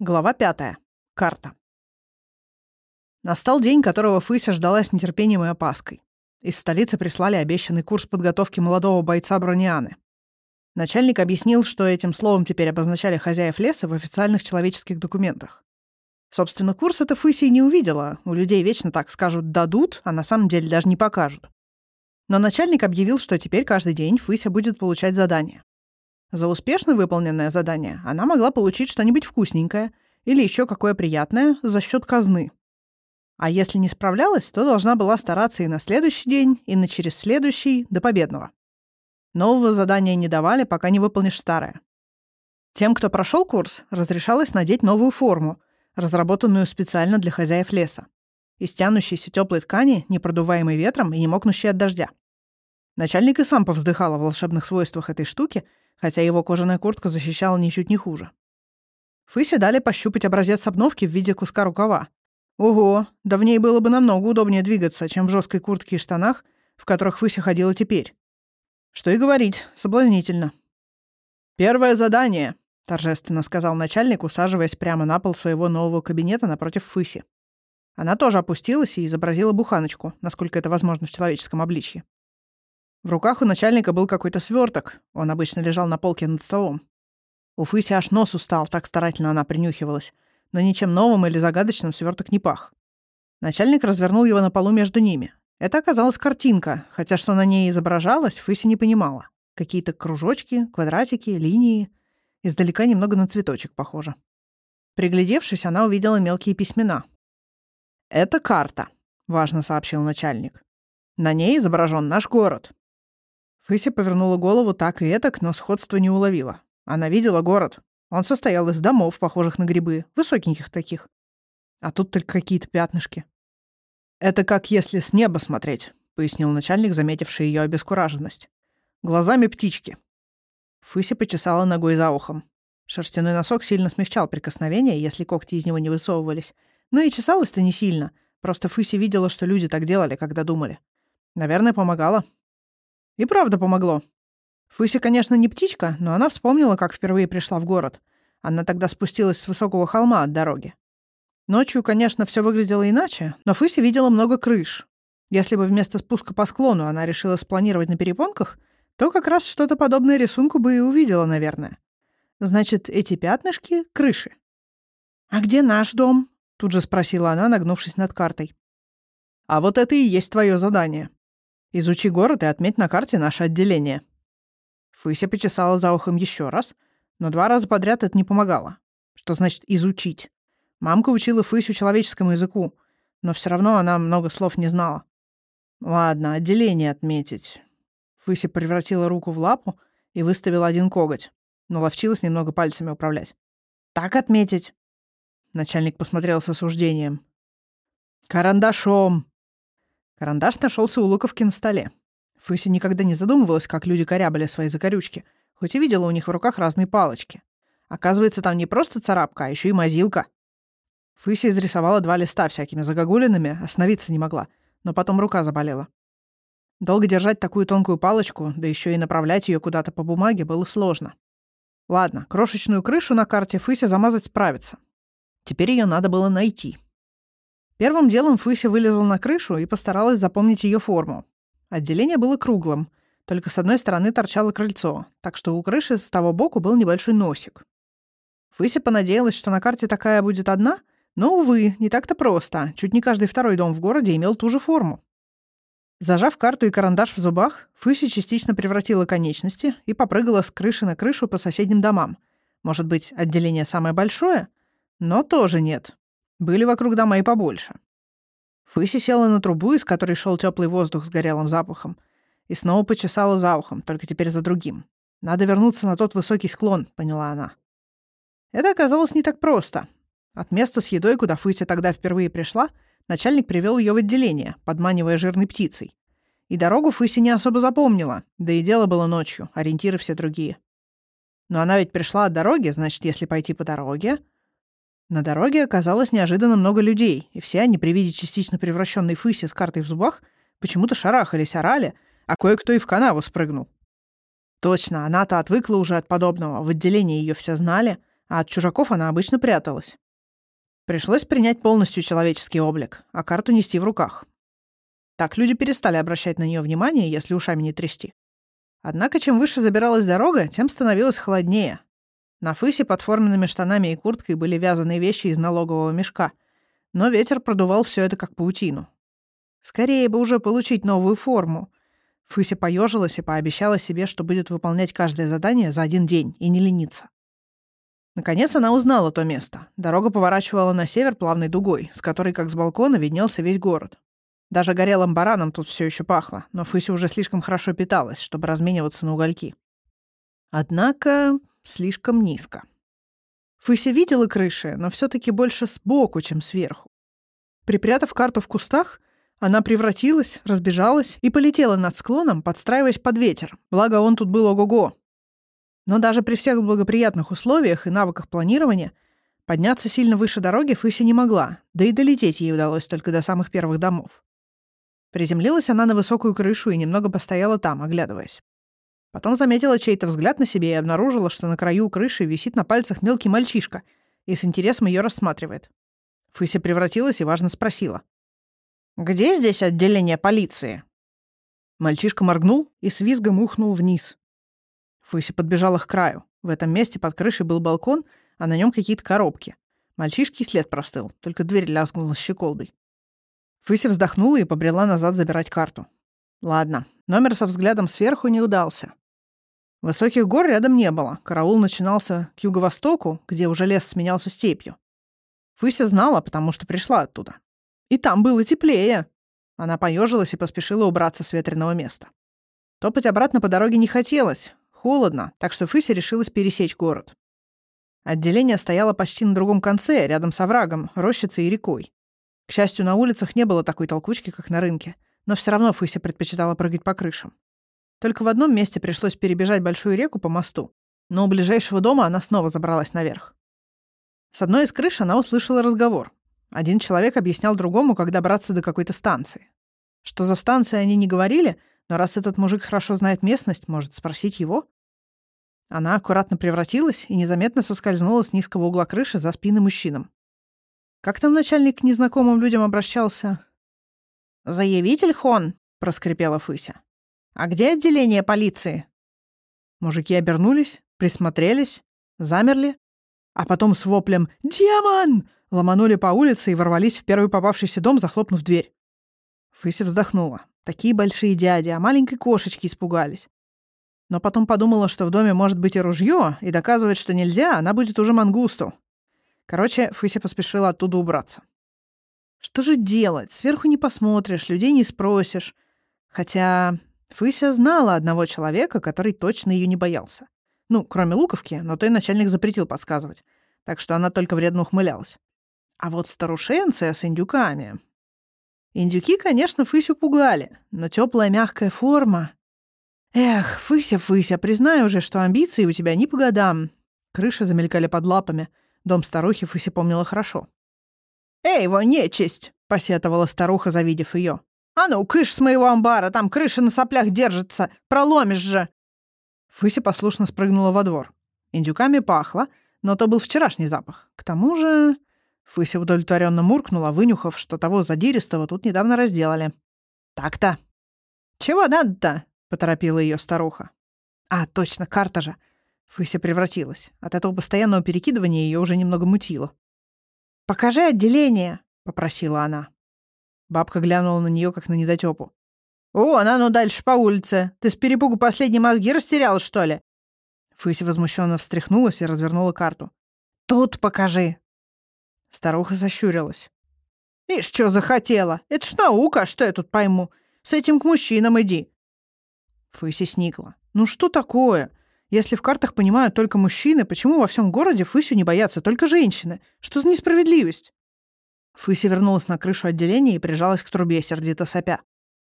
Глава пятая. Карта. Настал день, которого Фыся ждала с нетерпением и опаской. Из столицы прислали обещанный курс подготовки молодого бойца Бронианы. Начальник объяснил, что этим словом теперь обозначали хозяев леса в официальных человеческих документах. Собственно, курс это Фыся и не увидела. У людей вечно так скажут «дадут», а на самом деле даже не покажут. Но начальник объявил, что теперь каждый день Фыся будет получать задание. За успешно выполненное задание она могла получить что-нибудь вкусненькое или еще какое приятное за счет казны. А если не справлялась, то должна была стараться и на следующий день, и на через следующий, до победного. Нового задания не давали, пока не выполнишь старое. Тем, кто прошел курс, разрешалось надеть новую форму, разработанную специально для хозяев леса, из тянущейся теплой ткани, не продуваемой ветром и не мокнущей от дождя. Начальник и сам повздыхал о волшебных свойствах этой штуки хотя его кожаная куртка защищала ничуть не хуже. Фысе дали пощупать образец обновки в виде куска рукава. Ого, да в ней было бы намного удобнее двигаться, чем в жесткой куртке и штанах, в которых Фыся ходила теперь. Что и говорить, соблазнительно. «Первое задание», — торжественно сказал начальник, усаживаясь прямо на пол своего нового кабинета напротив Фыси. Она тоже опустилась и изобразила буханочку, насколько это возможно в человеческом обличье. В руках у начальника был какой-то сверток. Он обычно лежал на полке над столом. У Фыси аж нос устал, так старательно она принюхивалась. Но ничем новым или загадочным сверток не пах. Начальник развернул его на полу между ними. Это оказалась картинка, хотя что на ней изображалось, Фыси не понимала. Какие-то кружочки, квадратики, линии. Издалека немного на цветочек похоже. Приглядевшись, она увидела мелкие письмена. «Это карта», — важно сообщил начальник. «На ней изображен наш город. Фыся повернула голову так и этак, но сходства не уловила. Она видела город. Он состоял из домов, похожих на грибы, высокеньких таких. А тут только какие-то пятнышки. «Это как если с неба смотреть», — пояснил начальник, заметивший ее обескураженность. «Глазами птички». Фыся почесала ногой за ухом. Шерстяной носок сильно смягчал прикосновение, если когти из него не высовывались. Но и чесалось-то не сильно. Просто Фыся видела, что люди так делали, когда думали. Наверное, помогало. И правда помогло. Фыся, конечно, не птичка, но она вспомнила, как впервые пришла в город. Она тогда спустилась с высокого холма от дороги. Ночью, конечно, все выглядело иначе, но Фыся видела много крыш. Если бы вместо спуска по склону она решила спланировать на перепонках, то как раз что-то подобное рисунку бы и увидела, наверное. Значит, эти пятнышки — крыши. «А где наш дом?» — тут же спросила она, нагнувшись над картой. «А вот это и есть твое задание», Изучи город и отметь на карте наше отделение». Фыся почесала за ухом еще раз, но два раза подряд это не помогало. Что значит «изучить»? Мамка учила Фысю человеческому языку, но все равно она много слов не знала. «Ладно, отделение отметить». Фыся превратила руку в лапу и выставила один коготь, но ловчилась немного пальцами управлять. «Так отметить». Начальник посмотрел с осуждением. «Карандашом!» Карандаш нашелся у Луковки на столе. Фыся никогда не задумывалась, как люди корябали свои закорючки, хоть и видела у них в руках разные палочки. Оказывается, там не просто царапка, а еще и мазилка. Фыся изрисовала два листа всякими загогулинами, остановиться не могла, но потом рука заболела. Долго держать такую тонкую палочку, да еще и направлять ее куда-то по бумаге, было сложно. Ладно, крошечную крышу на карте Фыся замазать справится. Теперь ее надо было найти. Первым делом Фыся вылезла на крышу и постаралась запомнить ее форму. Отделение было круглым, только с одной стороны торчало крыльцо, так что у крыши с того боку был небольшой носик. Фыся понадеялась, что на карте такая будет одна, но, увы, не так-то просто. Чуть не каждый второй дом в городе имел ту же форму. Зажав карту и карандаш в зубах, Фыся частично превратила конечности и попрыгала с крыши на крышу по соседним домам. Может быть, отделение самое большое? Но тоже нет. Были вокруг дома и побольше. Фыси села на трубу, из которой шел теплый воздух с горелым запахом, и снова почесала за ухом, только теперь за другим. «Надо вернуться на тот высокий склон», — поняла она. Это оказалось не так просто. От места с едой, куда Фыся тогда впервые пришла, начальник привел ее в отделение, подманивая жирной птицей. И дорогу Фыся не особо запомнила, да и дело было ночью, ориентиры все другие. Но она ведь пришла от дороги, значит, если пойти по дороге, на дороге оказалось неожиданно много людей, и все они при виде частично превращенной Фыси с картой в зубах почему-то шарахались, орали, а кое-кто и в канаву спрыгнул. Точно, она-то отвыкла уже от подобного, в отделении ее все знали, а от чужаков она обычно пряталась. Пришлось принять полностью человеческий облик, а карту нести в руках. Так люди перестали обращать на нее внимание, если ушами не трясти. Однако, чем выше забиралась дорога, тем становилось холоднее. На фысе под форменными штанами и курткой были вязаные вещи из налогового мешка, но ветер продувал все это как паутину. Скорее бы уже получить новую форму. Фыся поежилась и пообещала себе, что будет выполнять каждое задание за один день и не лениться. Наконец она узнала то место. Дорога поворачивала на север плавной дугой, с которой, как с балкона, виднелся весь город. Даже горелым бараном тут все еще пахло, но Фыся уже слишком хорошо питалась, чтобы размениваться на угольки. Однако слишком низко. Фыся видела крыши, но все таки больше сбоку, чем сверху. Припрятав карту в кустах, она превратилась, разбежалась и полетела над склоном, подстраиваясь под ветер. Благо, он тут был ого-го. Но даже при всех благоприятных условиях и навыках планирования подняться сильно выше дороги Фыся не могла, да и долететь ей удалось только до самых первых домов. Приземлилась она на высокую крышу и немного постояла там, оглядываясь. Потом заметила чей-то взгляд на себе и обнаружила, что на краю крыши висит на пальцах мелкий мальчишка и с интересом ее рассматривает. Фыся превратилась и важно спросила. «Где здесь отделение полиции?» Мальчишка моргнул и с визгом ухнул вниз. Фыся подбежала к краю. В этом месте под крышей был балкон, а на нем какие-то коробки. Мальчишке след простыл, только дверь лязгнула щеколдой. Фыся вздохнула и побрела назад забирать карту. Ладно, номер со взглядом сверху не удался. Высоких гор рядом не было. Караул начинался к юго-востоку, где уже лес сменялся степью. Фыся знала, потому что пришла оттуда. И там было теплее. Она поежилась и поспешила убраться с ветреного места. Топать обратно по дороге не хотелось. Холодно, так что Фыся решилась пересечь город. Отделение стояло почти на другом конце, рядом с оврагом, рощицей и рекой. К счастью, на улицах не было такой толкучки, как на рынке, но все равно Фыся предпочитала прыгать по крышам. Только в одном месте пришлось перебежать большую реку по мосту, но у ближайшего дома она снова забралась наверх. С одной из крыш она услышала разговор. Один человек объяснял другому, как добраться до какой-то станции. Что за станция они не говорили, но раз этот мужик хорошо знает местность, может спросить его? Она аккуратно превратилась и незаметно соскользнула с низкого угла крыши за спины мужчинам. Как там начальник к незнакомым людям обращался? «Заявитель Хон», — проскрипела Фыся. «А где отделение полиции?» Мужики обернулись, присмотрелись, замерли, а потом с воплем «Демон!» ломанули по улице и ворвались в первый попавшийся дом, захлопнув дверь. Фыся вздохнула. Такие большие дяди, а маленькой кошечки испугались. Но потом подумала, что в доме может быть и ружье, и доказывать, что нельзя, она будет уже мангусту. Короче, Фыся поспешила оттуда убраться. Что же делать? Сверху не посмотришь, людей не спросишь. Хотя Фыся знала одного человека, который точно ее не боялся. Ну, кроме Луковки, но той начальник запретил подсказывать. Так что она только вредно ухмылялась. А вот старушенция с индюками... Индюки, конечно, Фысю пугали, но теплая мягкая форма... Эх, Фыся, Фыся, признай уже, что амбиции у тебя не по годам. Крыши замелькали под лапами — Дом старухи Фыси помнила хорошо. «Эй, его нечисть!» — посетовала старуха, завидев ее. «А ну, кыш с моего амбара, там крыша на соплях держится, проломишь же!» Фыся послушно спрыгнула во двор. Индюками пахло, но то был вчерашний запах. К тому же... Фыся удовлетворенно муркнула, вынюхав, что того задиристого тут недавно разделали. «Так-то!» «Чего надо-то?» — поторопила ее старуха. «А, точно, карта же. Фыся превратилась. От этого постоянного перекидывания ее уже немного мутило. «Покажи отделение!» — попросила она. Бабка глянула на нее как на недотепу. «О, она ну дальше по улице. Ты с перепугу последние мозги растеряла, что ли?» Фыся возмущенно встряхнулась и развернула карту. «Тут покажи!» Старуха защурилась. «Ишь, что захотела? Это ж наука, что я тут пойму. С этим к мужчинам иди!» Фыся сникла. «Ну что такое? Если в картах понимают только мужчины, почему во всем городе Фысю не боятся только женщины? Что за несправедливость? Фыся вернулась на крышу отделения и прижалась к трубе, сердито сопя.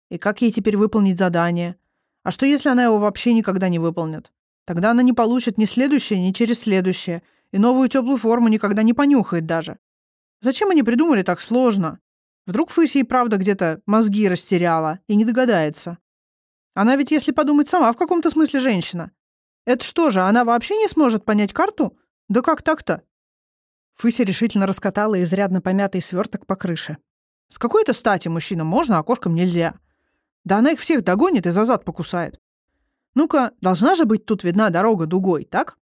И как ей теперь выполнить задание? А что, если она его вообще никогда не выполнит? Тогда она не получит ни следующее, ни через следующее, и новую теплую форму никогда не понюхает даже. Зачем они придумали так сложно? Вдруг Фыся и правда где-то мозги растеряла и не догадается. Она ведь, если подумать, сама в каком-то смысле женщина. Это что же, она вообще не сможет понять карту? Да как так-то?» Фыся решительно раскатала изрядно помятый сверток по крыше. «С какой-то стати мужчинам можно, а кошкам нельзя? Да она их всех догонит и за зад покусает. Ну-ка, должна же быть тут видна дорога дугой, так?»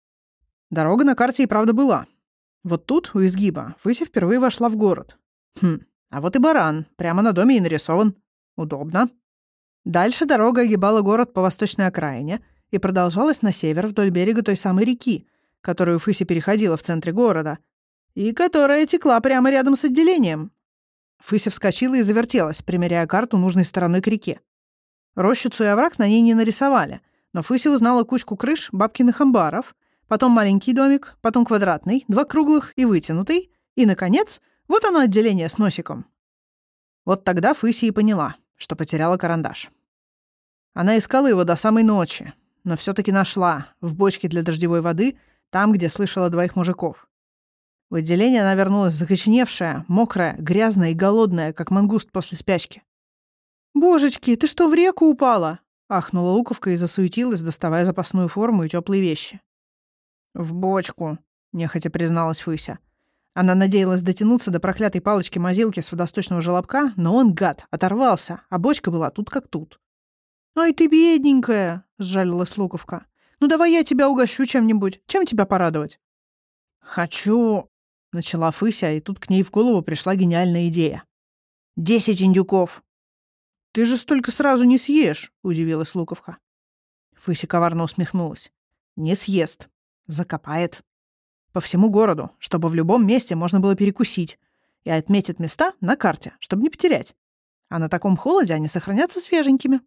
Дорога на карте и правда была. Вот тут, у изгиба, Фыся впервые вошла в город. Хм, а вот и баран, прямо на доме и нарисован. Удобно. Дальше дорога огибала город по восточной окраине и продолжалась на север вдоль берега той самой реки, которую Фыся переходила в центре города, и которая текла прямо рядом с отделением. Фыся вскочила и завертелась, примеряя карту нужной стороной к реке. Рощицу и овраг на ней не нарисовали, но Фыся узнала кучку крыш бабкиных амбаров, потом маленький домик, потом квадратный, два круглых и вытянутый, и, наконец, вот оно отделение с носиком. Вот тогда Фыся и поняла, что потеряла карандаш. Она искала его до самой ночи, но все таки нашла в бочке для дождевой воды, там, где слышала двоих мужиков. В отделение она вернулась закоченевшая, мокрая, грязная и голодная, как мангуст после спячки. «Божечки, ты что, в реку упала?» — ахнула Луковка и засуетилась, доставая запасную форму и теплые вещи. «В бочку», — нехотя призналась Фыся. Она надеялась дотянуться до проклятой палочки-мазилки с водосточного желобка, но он, гад, оторвался, а бочка была тут как тут. «Ай ты бедненькая!» — сжалилась Луковка. «Ну давай я тебя угощу чем-нибудь. Чем тебя порадовать?» «Хочу...» — начала Фыся, и тут к ней в голову пришла гениальная идея. «Десять индюков!» «Ты же столько сразу не съешь!» — удивилась Луковка. Фыся коварно усмехнулась. «Не съест. Закопает по всему городу, чтобы в любом месте можно было перекусить, и отметит места на карте, чтобы не потерять. А на таком холоде они сохранятся свеженькими.